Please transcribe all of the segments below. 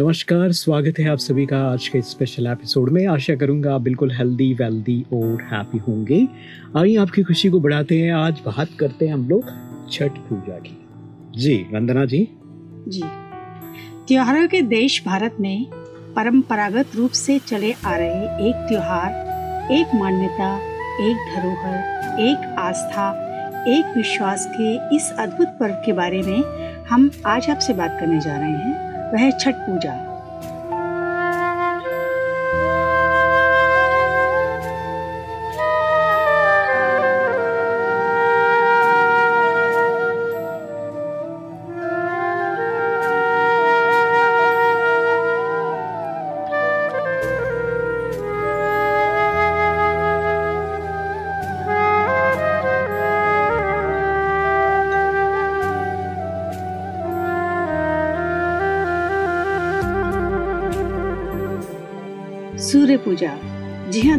नमस्कार, स्वागत है आप सभी का आज के स्पेशल एपिसोड में। आशा करूँगा आप बिल्कुल हेल्दी वेल्दी और हैप्पी होंगे। आइए आपकी खुशी को बढ़ाते हैं। आज बात करते हैं हम लोग छठ पूजा की। जी, वंदना जी। जी। त्योहारों के देश भारत में परंपरागत रूप से चले आ रहे एक त्योहार, एक मान्यता, एक धरोहर, एक आस्था, एक विश्वास के इस अद्भुत पर्व के बारे में हम आज आपसे बात करने जा रहे हैं। वह छठ पूजा।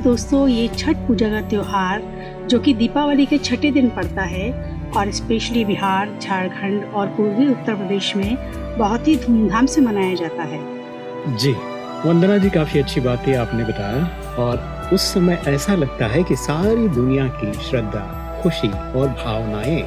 हाँ दोस्तों, ये छठ पूजा का त्योहार, जो कि दीपावली के छठे दिन पड़ता है, और स्पेशली बिहार, झारखंड और पूर्वी उत्तर प्रदेश में बहुत ही धूमधाम से मनाया जाता है। जी, वंदना जी, काफ़ी अच्छी बातें आपने बताया, और उस समय ऐसा लगता है कि सारी दुनिया की श्रद्धा, खुशी और भावनाएँ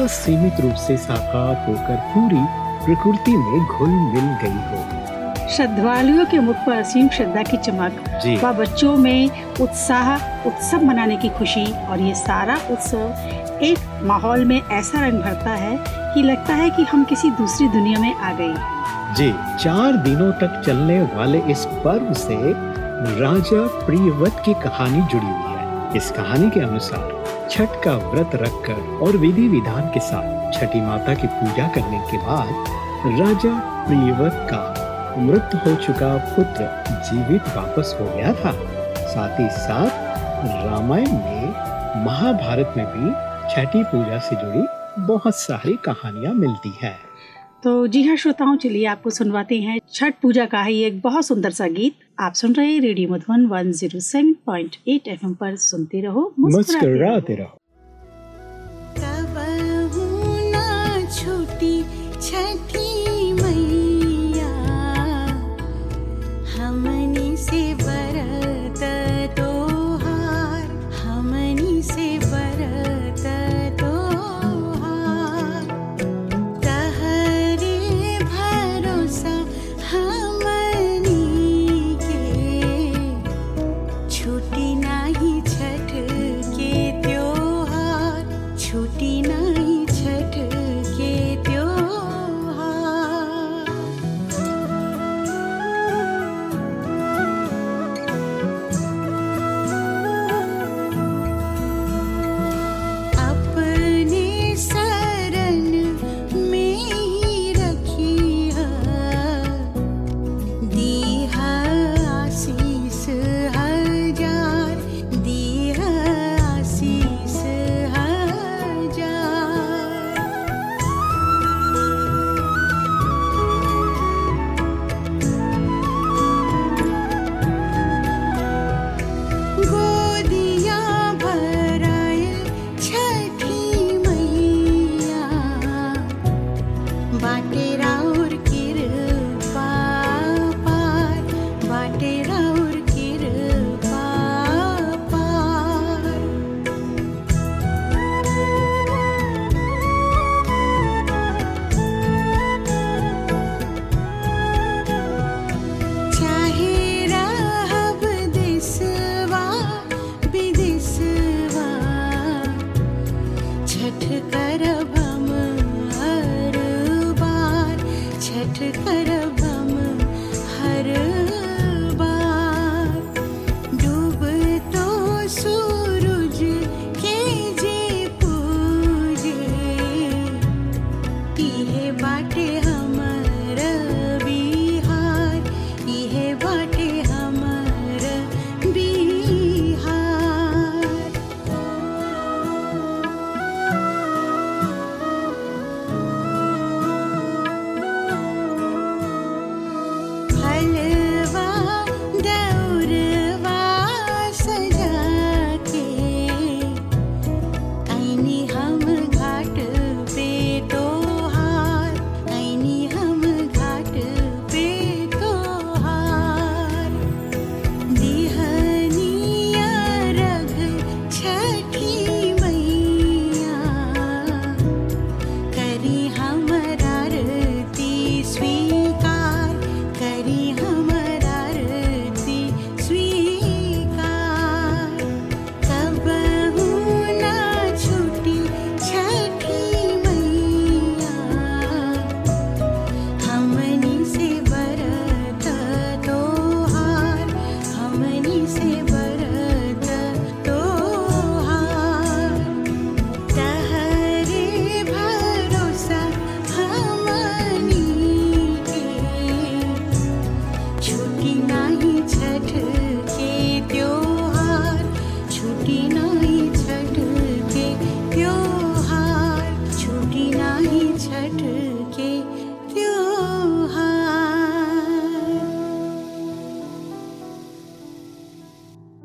असीमित रूप से साकार होकर पूरी प्रकृति में घुल मिल गई हो। श्रद्धालुओं के मुख पर असीम श्रद्धा की चमक। व बच्चों में उत्साह उत्सव मनाने की खुशी और ये सारा उत्सव एक माहौल में ऐसा रंग भरता है कि लगता है कि हम किसी दूसरी दुनिया में आ गए। जी। चार दिनों तक चलने वाले इस पर्व से राजा प्रियवत की कहानी जुड़ी हुई है। इस कहानी के अनुसार छठ का व्रत रखकर और विधि विधान के साथ छठी माता की पूजा करने के बाद राजा प्रियवत का मृत हो चुका पुत्र जीवित वापस हो गया था। साथ ही साथ रामायण में महाभारत में भी छठी पूजा से जुड़ी बहुत सारी कहानियाँ मिलती है। तो जी हाँ श्रोताओं चलिए आपको सुनवाते हैं। छठ पूजा का ही एक बहुत सुंदर सा गीत आप सुन रहे हैं radio Madhuban one zero seven point eight F पर सुनते रहो मुस्कुराते रहो। छठी சிவர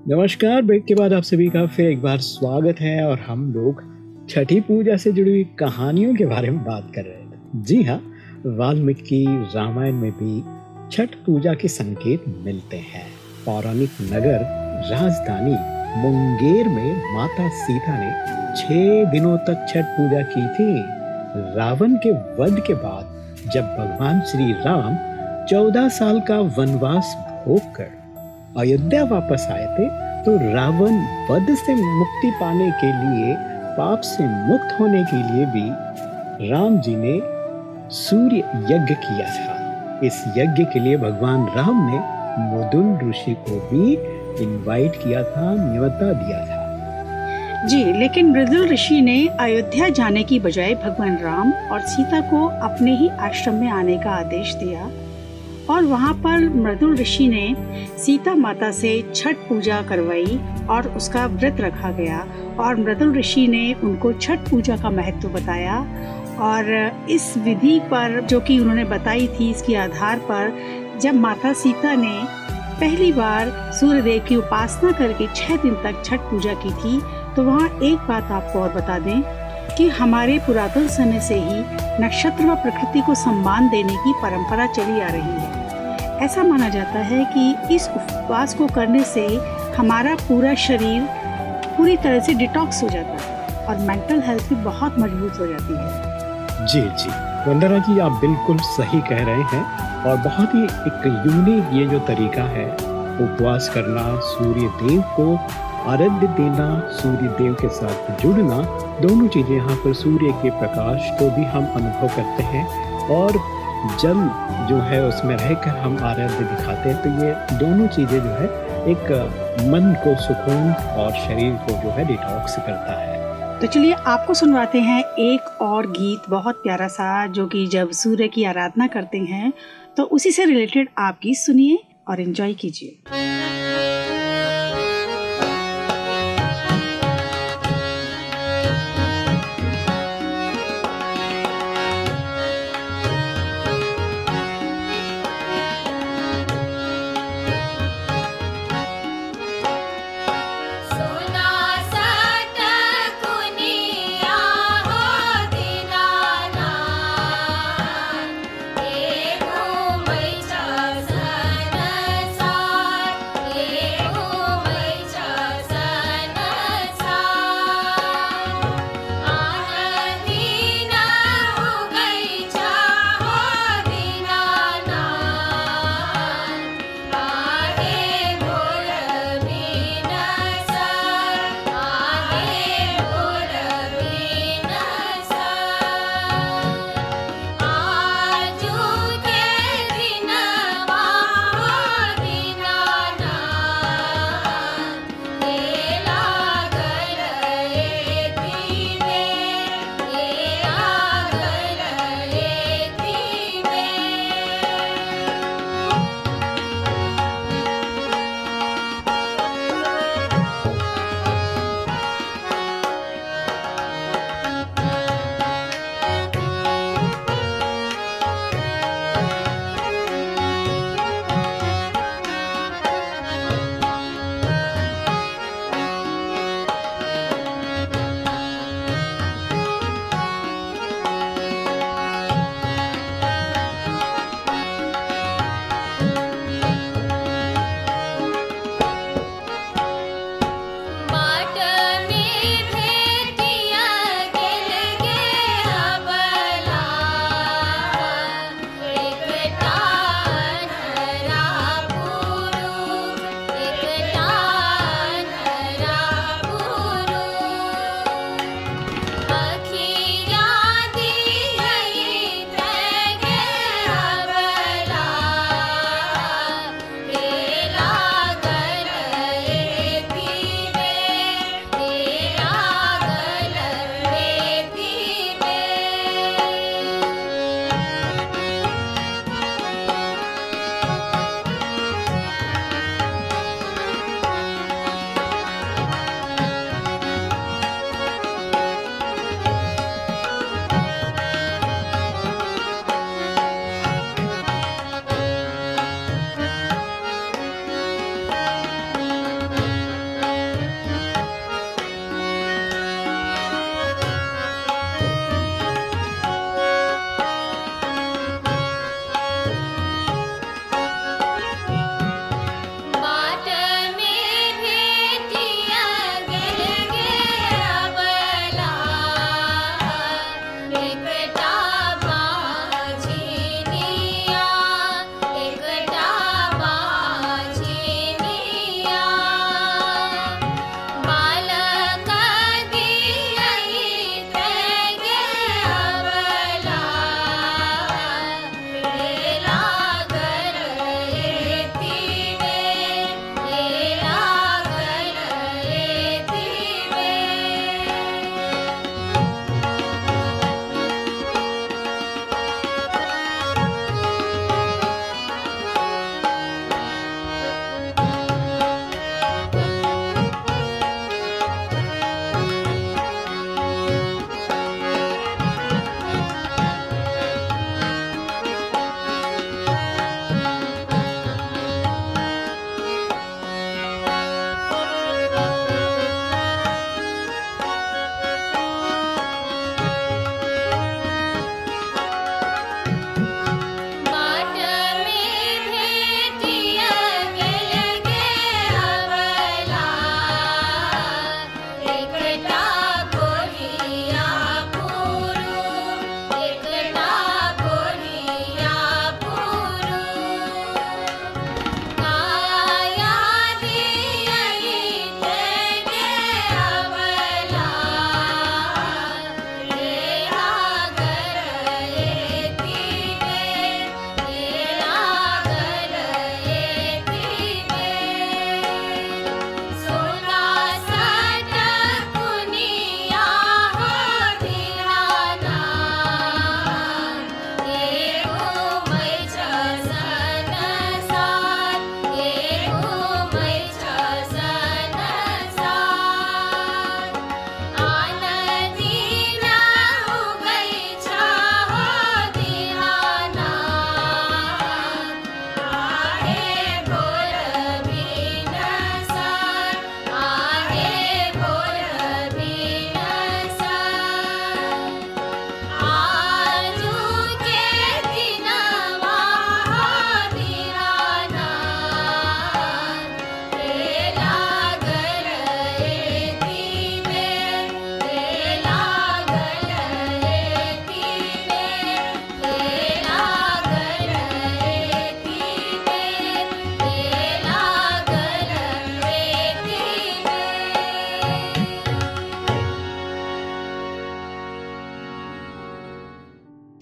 नमस्कार, ब्रेक के बाद आप सभी का फिर एक बार स्वागत है और हम लोग छठी पूजा से जुड़ी हुई कहानियों के बारे में बात कर रहे हैं। जी हाँ वाल्मीकि रामायण में भी छठ पूजा के संकेत मिलते हैं। पौराणिक नगर, राजधानी मुंगेर में माता सीता ने छह दिनों तक छठ पूजा की थी। रावण के वध के बाद जब भगवान श्री राम चौदह साल का वनवास भोग कर अयोध्या वापस आए थे तो रावण वध से मुक्ति पाने के लिए, पाप से मुक्त होने के लिए भी राम जी ने सूर्य यज्ञ किया था। इस यज्ञ के लिए भगवान राम ने मुदुल ऋषि को भी इनवाइट किया था न्योता दिया था। जी, लेकिन मृदुल ऋषि ने अयोध्या जाने की बजाय भगवान राम और सीता को अपने ही आश्रम में आने का आदेश दिया। और वहाँ पर मृदुल ऋषि ने सीता माता से छठ पूजा करवाई और उसका व्रत रखा गया और मृदुल ऋषि ने उनको छठ पूजा का महत्व बताया और इस विधि पर जो कि उन्होंने बताई थी, इसके आधार पर जब माता सीता ने पहली बार सूर्य देव की उपासना करके छः दिन तक छठ पूजा की थी तो वहाँ एक बात आपको और बता दें कि हमारे पुरातन समय से ही नक्षत्र व प्रकृति को सम्मान देने की परंपरा चली आ रही है। ऐसा माना जाता है कि इस उपवास को करने से हमारा पूरा शरीर पूरी तरह से डिटॉक्स हो जाता है और मेंटल हेल्थ भी बहुत मज़बूत हो जाती है। जी जी। वंदना जी, आप बिल्कुल सही कह रहे हैं और बहुत ही एक यूनिक ये जो तरीका है, उपवास करना सूर्य देव को आराध्य देना सूर्य देव के साथ जुड़ना, दोनों चीज़ें यहाँ पर सूर्य के प्रकाश को भी हम अनुभव करते हैं और जल जो है उसमें रहकर हम आराध्य दिखाते हैं। तो ये दोनों चीज़ें जो है, एक, मन को सुकून और शरीर को जो है डिटॉक्स करता है। तो चलिए आपको सुनवाते हैं एक और गीत बहुत प्यारा सा, जो कि जब सूर्य की आराधना करते हैं तो उसी से रिलेटेड आप गीत सुनिए और इन्जॉय कीजिए।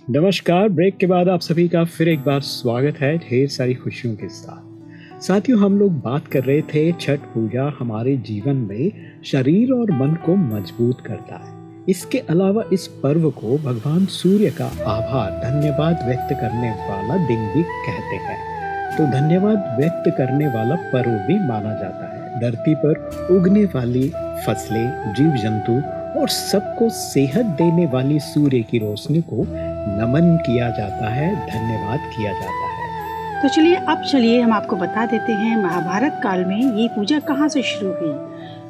नमस्कार, ब्रेक के बाद आप सभी का फिर एक बार स्वागत है ढेर सारी खुशियों के साथ। साथियों, हम लोग बात कर रहे थे छठ पूजा हमारे जीवन में शरीर और मन को मज़बूत करता है। इसके अलावा इस पर्व को भगवान सूर्य का आभार, धन्यवाद व्यक्त करने वाला दिन भी कहते हैं। तो धन्यवाद व्यक्त करने वाला पर्व भी माना जाता है। धरती पर उगने वाली फ़सलें जीव जंतु और सबको सेहत देने वाली सूर्य की रोशनी को नमन किया जाता है, धन्यवाद किया जाता है। तो चलिए, अब चलिए हम आपको बता देते हैं, महाभारत काल में ये पूजा कहाँ से शुरू हुई?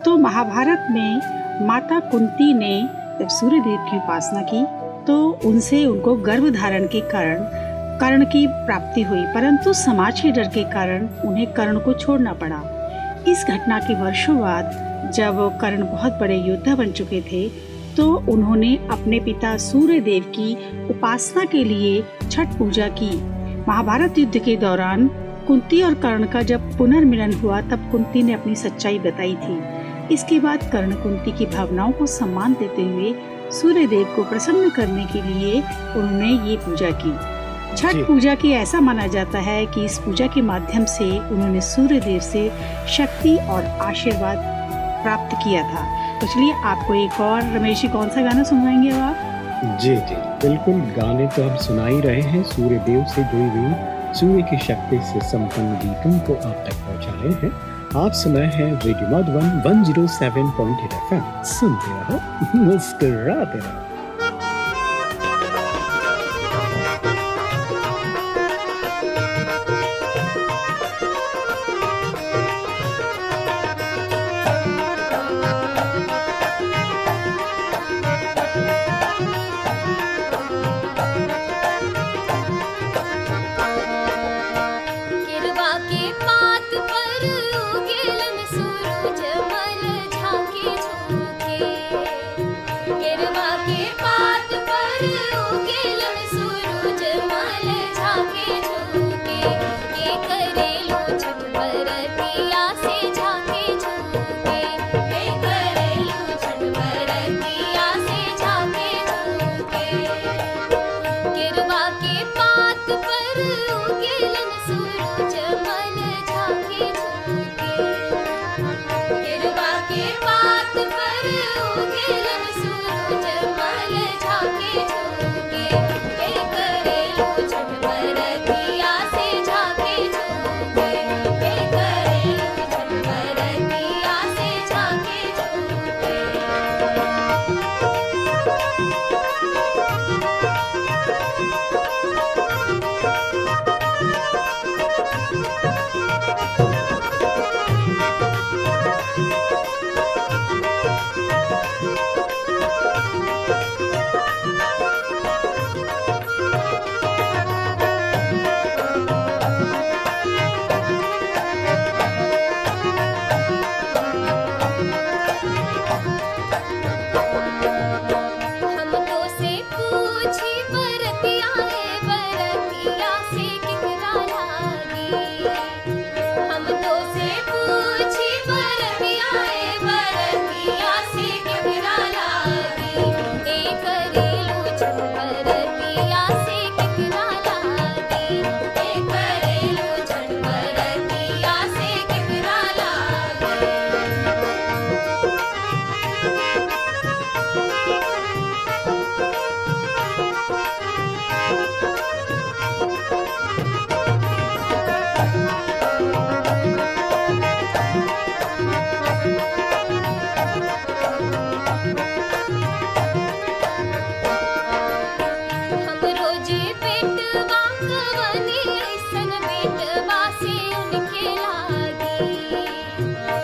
तो महाभारत में माता कुंती ने जब सूर्य देव की उपासना की तो उनसे उनको गर्भ धारण के कारण, कर्ण की प्राप्ति हुई, परंतु समाज के डर के कारण उन्हें कर्ण को छोड़ना पड़ा। इस घटना के वर्षों बाद जब कर्ण बहुत बड़े योद्धा बन चुके थे तो उन्होंने अपने पिता सूर्य देव की उपासना के लिए छठ पूजा की। महाभारत युद्ध के दौरान कुंती और कर्ण का जब पुनर्मिलन हुआ तब कुंती ने अपनी सच्चाई बताई थी। इसके बाद कर्ण कुंती की भावनाओं को सम्मान देते हुए सूर्य देव को प्रसन्न करने के लिए उन्होंने ये पूजा की। छठ पूजा की ऐसा माना जाता है कि इस पूजा के माध्यम से उन्होंने सूर्य देव से शक्ति और आशीर्वाद प्राप्त किया था। तो चलिए आपको एक और रमेश जी, कौन सा गाना सुनवाएँगे अब आप? जी जी। बिल्कुल, गाने तो आप सुना ही रहे हैं। सूर्य देव से जुड़ी हुई सूर्य की शक्ति से संपन्न गीतों को आप तक पहुँचा रहे हैं। आप सुनाए है रेडियो मधुबन 107.8 एफएम सुनते रहो, मुस्कुराते रहो।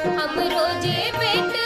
हम रोज़े बेटे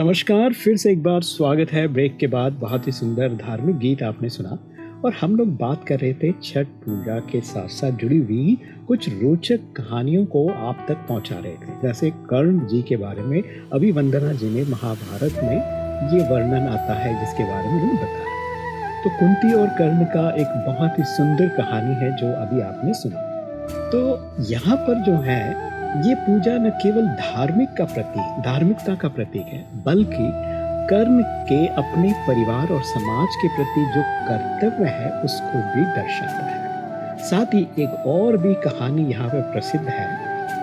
नमस्कार, फिर से एक बार स्वागत है ब्रेक के बाद। बहुत ही सुंदर धार्मिक गीत आपने सुना और हम लोग बात कर रहे थे छठ पूजा के साथ साथ जुड़ी हुई कुछ रोचक कहानियों को आप तक पहुँचा रहे थे। जैसे कर्ण जी के बारे में अभी वंदना जी ने महाभारत में ये वर्णन आता है, जिसके बारे में उन्होंने बताया। तो कुंती और कर्ण का एक बहुत ही सुंदर कहानी है, जो अभी आपने सुना। तो यहाँ पर जो है ये पूजा न केवल धार्मिक का प्रतीक, धार्मिकता का प्रतीक है, बल्कि कर्म के अपने परिवार और समाज के प्रति जो कर्तव्य है, उसको भी दर्शाता है। साथ ही एक और भी कहानी यहाँ पे प्रसिद्ध है,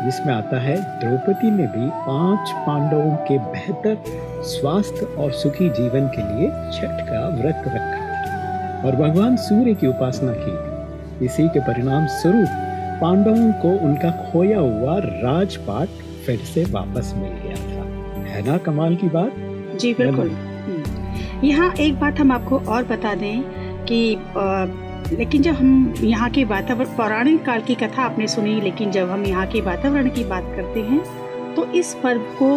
जिसमें आता है, द्रौपदी ने भी पाँच पांडवों के बेहतर स्वास्थ्य और सुखी जीवन के लिए छठ का व्रत रखा और भगवान सूर्य की उपासना की इसी के परिणाम स्वरूप पांडवों को उनका खोया हुआ राजपाट फिर से वापस मिल गया था। है ना कमाल की बात? जी बिल्कुल। हम्म। यहाँ एक बात हम आपको और बता दें कि आ, लेकिन जब हम यहाँ के वातावरण पौराणिक काल की कथा आपने सुनी लेकिन जब हम यहाँ के वातावरण की बात करते हैं तो इस पर्व को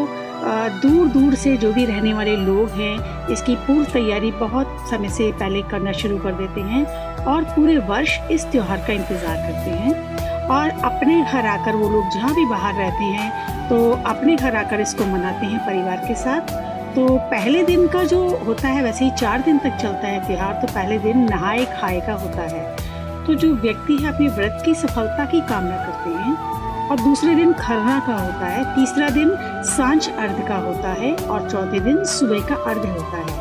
दूर दूर से जो भी रहने वाले लोग हैं इसकी पूर्व तैयारी बहुत समय से पहले करना शुरू कर देते हैं और पूरे वर्ष इस त्यौहार का इंतज़ार करते हैं। और अपने घर आकर वो लोग जहाँ भी बाहर रहते हैं तो अपने घर आकर इसको मनाते हैं परिवार के साथ। तो पहले दिन का जो होता है, वैसे ही चार दिन तक चलता है त्यौहार तो पहले दिन नहाए खाए का होता है। तो जो व्यक्ति है, अपने व्रत की सफलता की कामना करते हैं। और दूसरे दिन खरना का होता है, तीसरा दिन साँझ अर्ध का होता है और चौथे दिन सुबह का अर्ध होता है।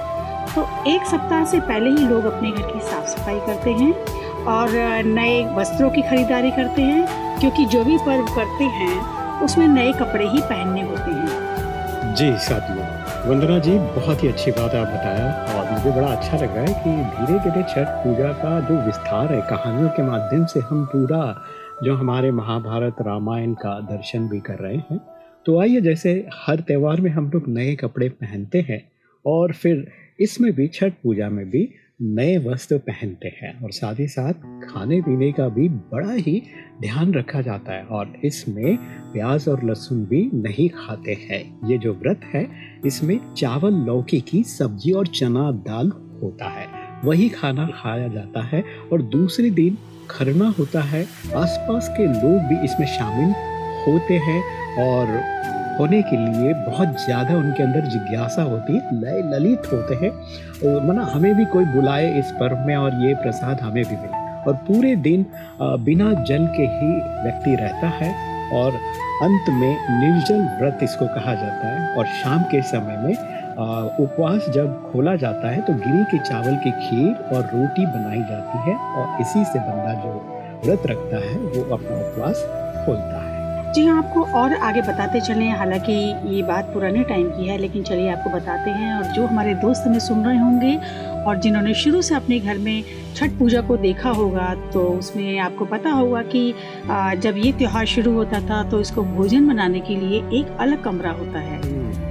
तो एक सप्ताह से पहले ही लोग अपने घर की साफ़ सफ़ाई करते हैं। और नए वस्त्रों की खरीदारी करते हैं, क्योंकि जो भी पर्व करते हैं, उसमें नए कपड़े ही पहनने होते हैं। जी, साथियों, वंदना जी, बहुत ही अच्छी बात आप बताया और मुझे बड़ा अच्छा लग है कि धीरे धीरे छठ पूजा का जो विस्तार है, कहानियों के माध्यम से हम पूरा जो हमारे महाभारत रामायण का दर्शन भी कर रहे हैं। तो आइए, जैसे हर त्यौहार में हम लोग नए कपड़े पहनते हैं और फिर इसमें भी छठ पूजा में भी नए वस्त्र पहनते हैं और साथ ही साथ खाने पीने का भी बड़ा ही ध्यान रखा जाता है और इसमें प्याज और लहसुन भी नहीं खाते हैं। ये जो व्रत है, इसमें चावल, लौकी की सब्ज़ी और चना दाल होता है। वही खाना खाया जाता है और दूसरे दिन खरना होता है। आसपास के लोग भी इसमें शामिल होते हैं और होने के लिए बहुत ज़्यादा उनके अंदर जिज्ञासा होती है लय ललित होते हैं और मना हमें भी कोई बुलाए इस पर्व में और ये प्रसाद हमें भी मिले। और पूरे दिन बिना जल के ही व्यक्ति रहता है और अंत में निर्जल व्रत इसको कहा जाता है। और शाम के समय में उपवास जब खोला जाता है तो गिरी के चावल की खीर और रोटी बनाई जाती है और इसी से बंदा जो व्रत रखता है, वो अपना उपवास खोलता है। जी हाँ आपको और आगे बताते चले। हालाँकि ये बात पुराने टाइम की है, लेकिन चलिए आपको बताते हैं। और जो हमारे दोस्त हमें सुन रहे होंगे और जिन्होंने शुरू से अपने घर में छठ पूजा को देखा होगा तो उसमें आपको पता होगा कि जब ये त्यौहार शुरू होता था तो इसको भोजन बनाने के लिए एक अलग कमरा होता है,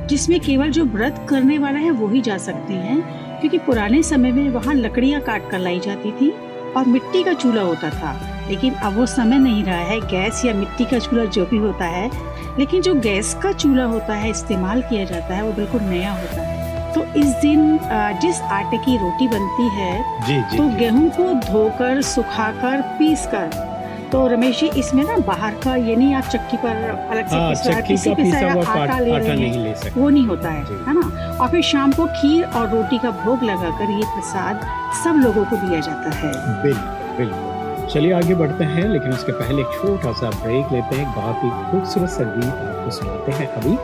जिसमें केवल जो व्रत करने वाला है, वो ही जा सकते हैं। क्योंकि पुराने समय में वहाँ लकड़ियाँ काट कर लाई जाती थी और मिट्टी का चूल्हा होता था। लेकिन अब वो समय नहीं रहा है गैस या मिट्टी का चूल्हा जो भी होता है लेकिन जो गैस का चूल्हा होता है इस्तेमाल किया जाता है वो बिल्कुल नया होता है। तो इस दिन जिस आटे की रोटी बनती है जी, जी, तो गेहूँ को धोकर सुखाकर पीस कर तो रमेश जी इसमें ना बाहर का ये नहीं आप चक्की पर अलग से हाँ, पिसा किसी पिसाया आटा ले रहे हैं वो नहीं होता है है ना? और फिर शाम को खीर और रोटी का भोग लगाकर ये प्रसाद सब लोगों को दिया जाता है। बिल्कुल बिल्कुल। चलिए आगे बढ़ते हैं, लेकिन उसके पहले एक छोटा सा ब्रेक लेते हैं। बहुत ही खूबसूरत संगीत आपको सुनाते हैं। अभी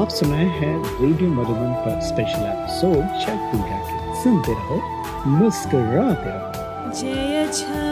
आप सुनाए हैं रेडियो मधुबन पर स्पेशल एपिसोड सुनते रहो, मुस्कुराते रहो। जय छठी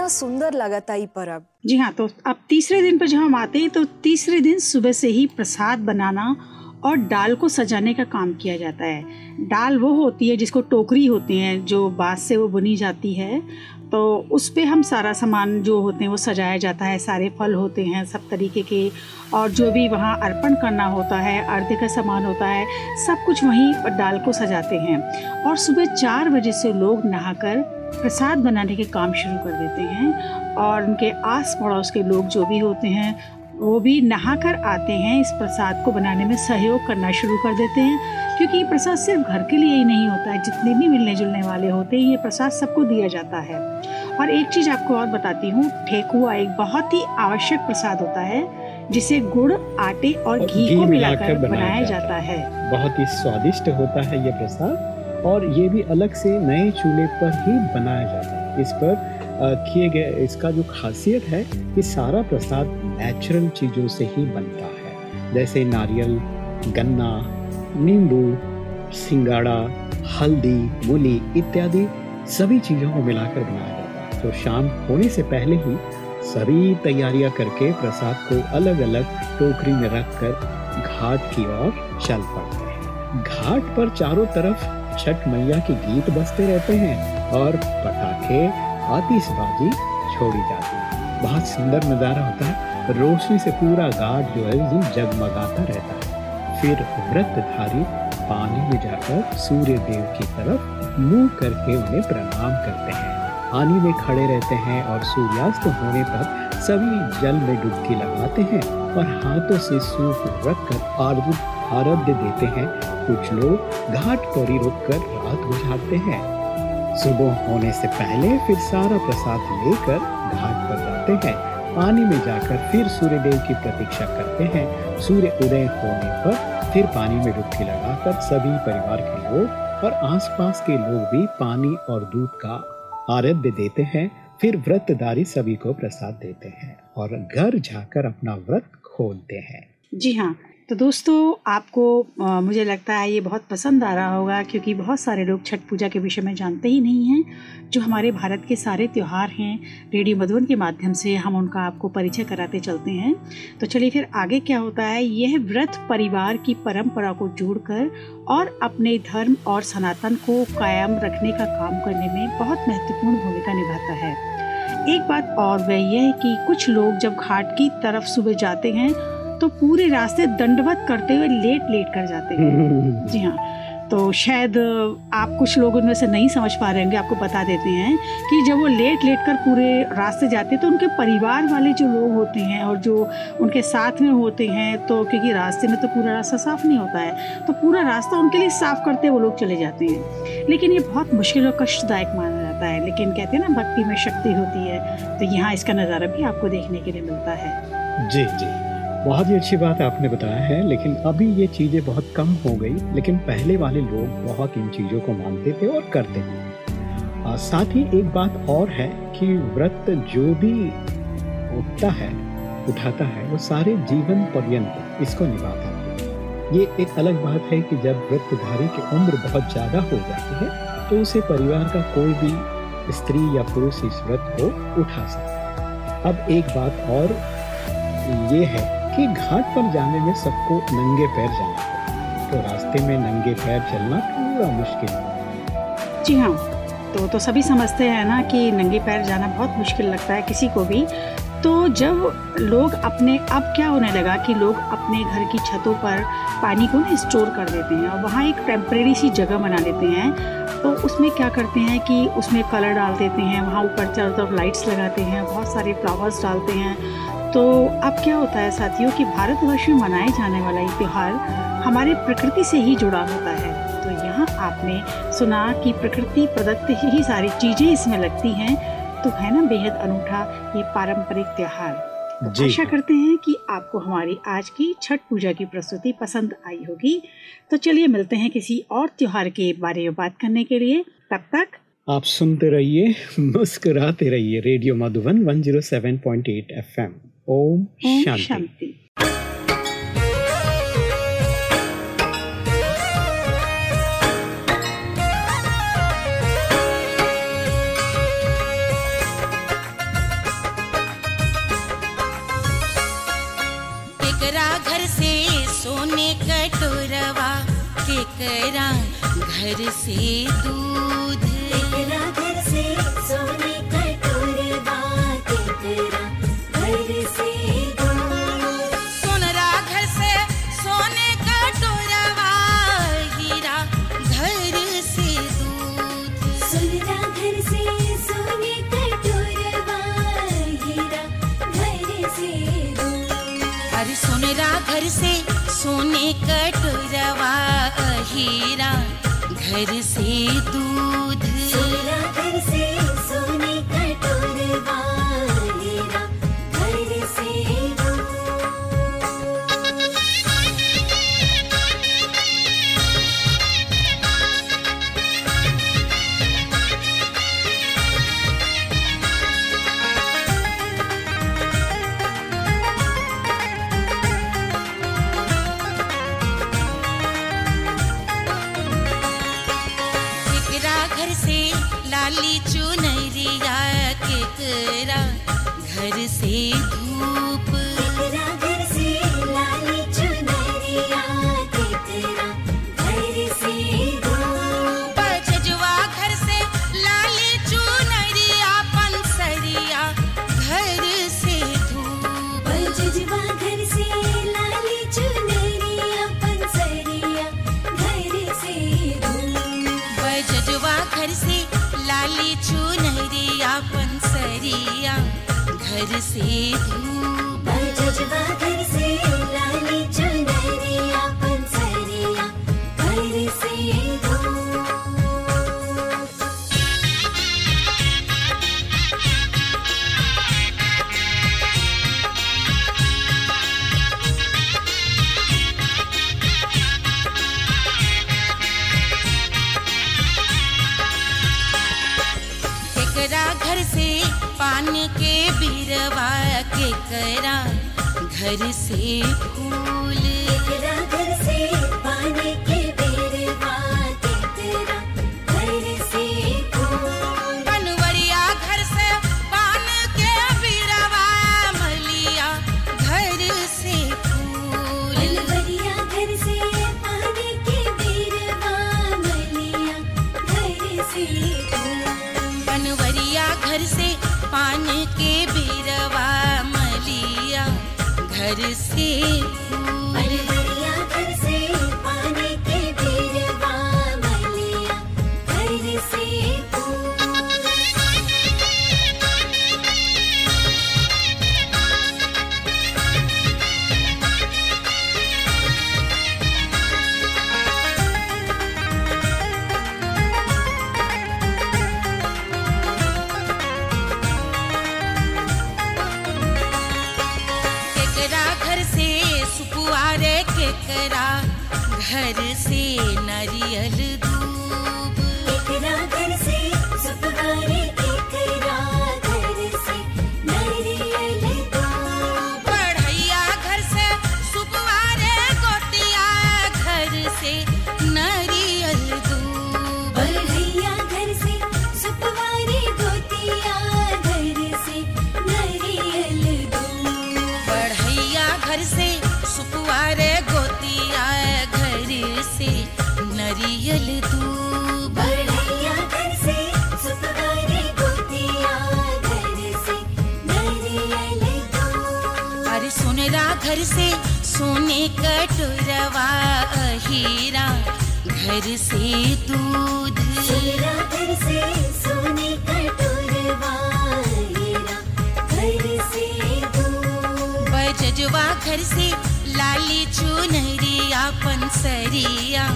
कितना सुंदर लगा था ये पर्व। जी हाँ तो अब तीसरे दिन पर जब हम आते हैं तो तीसरे दिन सुबह से ही प्रसाद बनाना और डाल को सजाने का काम किया जाता है। डाल वो होती है जिसको टोकरी होती है, जो बाँस से वो बुनी जाती है तो उस पर हम सारा सामान जो होते हैं वो सजाया जाता है, सारे फल होते हैं, सब तरीके के, और जो भी वहाँ अर्पण करना होता है अर्ध का सामान होता है, सब कुछ वहीं डाल को सजाते हैं। और सुबह चार बजे से लोग नहाकर प्रसाद बनाने के काम शुरू कर देते हैं, और उनके आस पड़ोस के लोग जो भी होते हैं वो भी नहा कर आते हैं इस प्रसाद को बनाने में सहयोग करना शुरू कर देते हैं क्योंकि ये प्रसाद सिर्फ़ घर के लिए ही नहीं होता है जितने भी मिलने जुलने वाले होते हैं ये प्रसाद सबको दिया जाता है। और एक चीज़ आपको और बताती हूँ ठेकुआ एक बहुत ही आवश्यक प्रसाद होता है जिसे गुड़ आटे और घी को मिलाकर बनाया जाता है। बहुत ही स्वादिष्ट होता है ये प्रसाद और ये भी अलग से नए चूल्हे पर ही बनाया जाता है इस पर किए गए इसका जो खासियत है कि सारा प्रसाद नेचुरल चीज़ों से ही बनता है। जैसे नारियल, गन्ना, नींबू, सिंगाड़ा, हल्दी, मूली इत्यादि सभी चीज़ों को मिलाकर बनाया जाता है। तो शाम होने से पहले ही सभी तैयारियाँ करके प्रसाद को अलग अलग टोकरी में रखकर घाट की ओर चल पड़ते हैं। घाट पर चारों तरफ़ छठ मैया के गीत बजते रहते हैं और पटाखे आतिशबाजी छोड़ी जाती है। बहुत सुंदर नज़ारा होता है रोशनी से पूरा घाट जो है एकदम जगमगाता रहता है। फिर व्रतधारी पानी में जाकर सूर्य देव की तरफ़ मुँह करके उन्हें प्रणाम करते हैं। पानी में खड़े रहते हैं और सूर्यास्त होने पर सभी जल में डुबकी लगाते हैं और हाथों से सूप रखकर आराध्य देते हैं। कुछ लोग घाट पर ही रुक कर रात गुजारते हैं। सुबह होने से पहले फिर सारा प्रसाद लेकर घाट पर जाते हैं। पानी में जाकर फिर सूर्य देव की प्रतीक्षा करते हैं। सूर्य उदय होने पर फिर पानी में डुबकी लगाकर सभी परिवार के लोग और आसपास के लोग भी पानी और दूध का आराध्य देते हैं। फिर व्रतदारी सभी को प्रसाद देते हैं और घर जाकर अपना व्रत खोलते हैं। जी हाँ तो दोस्तों आपको आ, मुझे लगता है ये बहुत पसंद आ रहा होगा क्योंकि बहुत सारे लोग छठ पूजा के विषय में जानते ही नहीं हैं जो हमारे भारत के सारे त्यौहार हैं रेडियो मधुबन के माध्यम से हम उनका आपको परिचय कराते चलते हैं। तो चलिए फिर आगे क्या होता है यह व्रत परिवार की परंपरा को जोड़कर और अपने धर्म और सनातन को कायम रखने का काम करने में बहुत महत्वपूर्ण भूमिका निभाता है। एक बात और वह यह कि कुछ लोग जब घाट की तरफ़ सुबह जाते हैं तो पूरे रास्ते दंडवत करते हुए लेट लेट कर जाते हैं। जी हाँ। तो शायद आप कुछ लोग उनमें से नहीं समझ पा रहे होंगे आपको बता देते हैं कि जब वो लेट लेट कर पूरे रास्ते जाते हैं तो उनके परिवार वाले जो लोग होते हैं और जो उनके साथ में होते हैं तो क्योंकि रास्ते में तो पूरा रास्ता साफ़ नहीं होता है तो पूरा रास्ता उनके लिए साफ़ करते वो लोग चले जाते हैं। लेकिन ये बहुत मुश्किल और कष्टदायक माना जाता है लेकिन कहते हैं ना भक्ति में शक्ति होती है तो यहाँ इसका नज़ारा भी आपको देखने के लिए मिलता है। जी जी। बहुत ही अच्छी बात आपने बताया है, लेकिन अभी ये चीज़ें बहुत कम हो गई, लेकिन पहले वाले लोग बहुत इन चीज़ों को मानते थे और करते थे। साथ ही एक बात और है कि व्रत जो भी उठता है, उठाता है, वो सारे जीवन पर्यंत इसको निभाता है। ये एक अलग बात है कि जब व्रतधारी की उम्र बहुत ज़्यादा हो जाती है तो उसे परिवार का कोई भी स्त्री या पुरुष इस व्रत को उठा सकता है। अब एक बात और ये है कि घाट पर जाने में सबको नंगे पैर जाना तो रास्ते में नंगे पैर चलना पूरा मुश्किल। जी हाँ तो तो सभी समझते हैं ना कि नंगे पैर जाना बहुत मुश्किल लगता है किसी को भी। तो जब लोग अपने, अब क्या होने लगा कि लोग अपने घर की छतों पर पानी को ना स्टोर कर देते हैं और वहाँ एक टेम्परेरी सी जगह बना लेते हैं। तो उसमें क्या करते हैं कि उसमें कलर डाल देते हैं, वहाँ ऊपर चारों तरफ़ लाइट्स लगाते हैं, बहुत सारे फ्लावर्स डालते हैं। तो अब क्या होता है साथियों कि भारतवर्ष में मनाए जाने वाला ये त्यौहार हमारे प्रकृति से ही जुड़ा होता है। तो यहाँ आपने सुना कि प्रकृति प्रदत्त ही सारी चीज़ें इसमें लगती हैं। तो है ना बेहद अनूठा ये पारंपरिक त्यौहार। तो आशा करते हैं कि आपको हमारी आज की छठ पूजा की प्रस्तुति पसंद आई होगी। तो चलिए मिलते हैं किसी और त्योहार के बारे में बात करने के लिए। तब तक आप सुनते रहिए मुस्कुराते रहिए रेडियो मधुबन 107.8 एफएम। ओम शांति। घर से सोने कटोरवा केकरा घर से दूर। कटोरवा अहीरा घर से दूर चुनरिया के तेरा घर से दूर see you. से लिया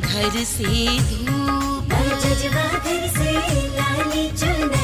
घर से धूप घर से लाली चुना।